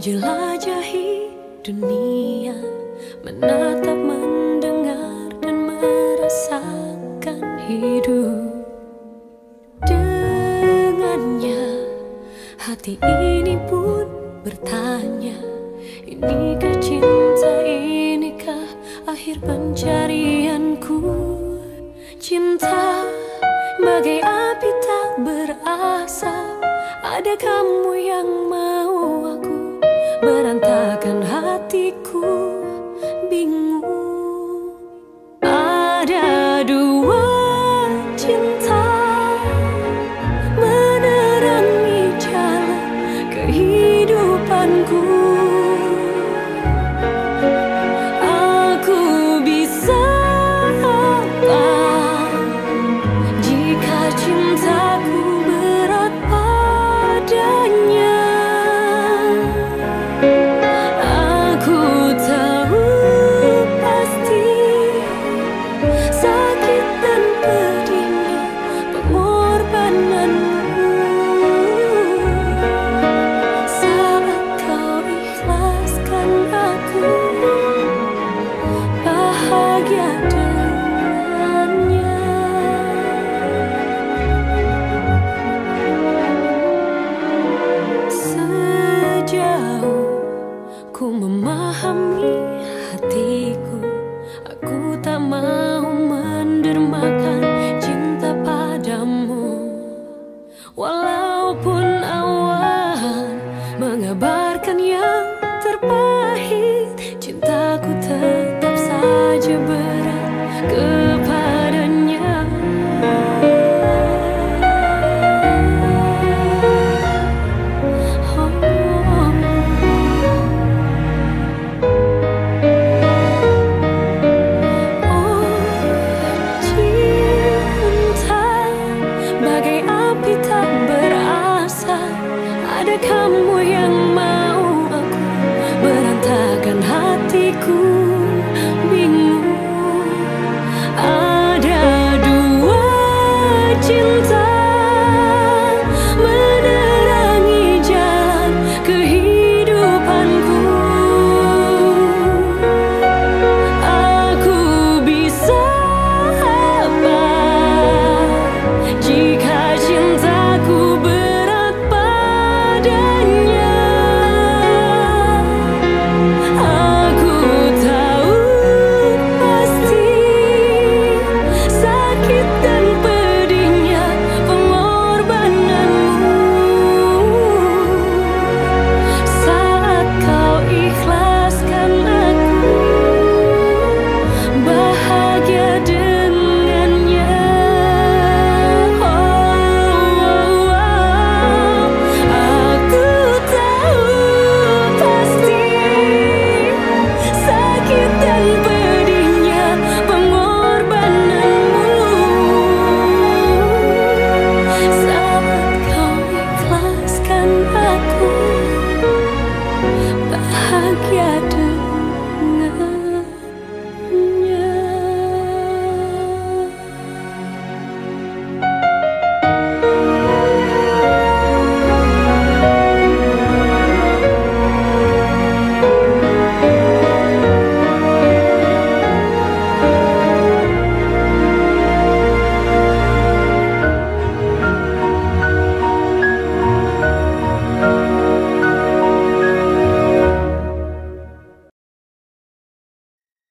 jelajahi dunia Menatap, mendengar, dan merasakan hidup. Dengannya hati ini pun bertanya Inikah cinta, inikah akhir pencarianku? Cinta bagai api tak berasa Ada kamu yang ku tak mau.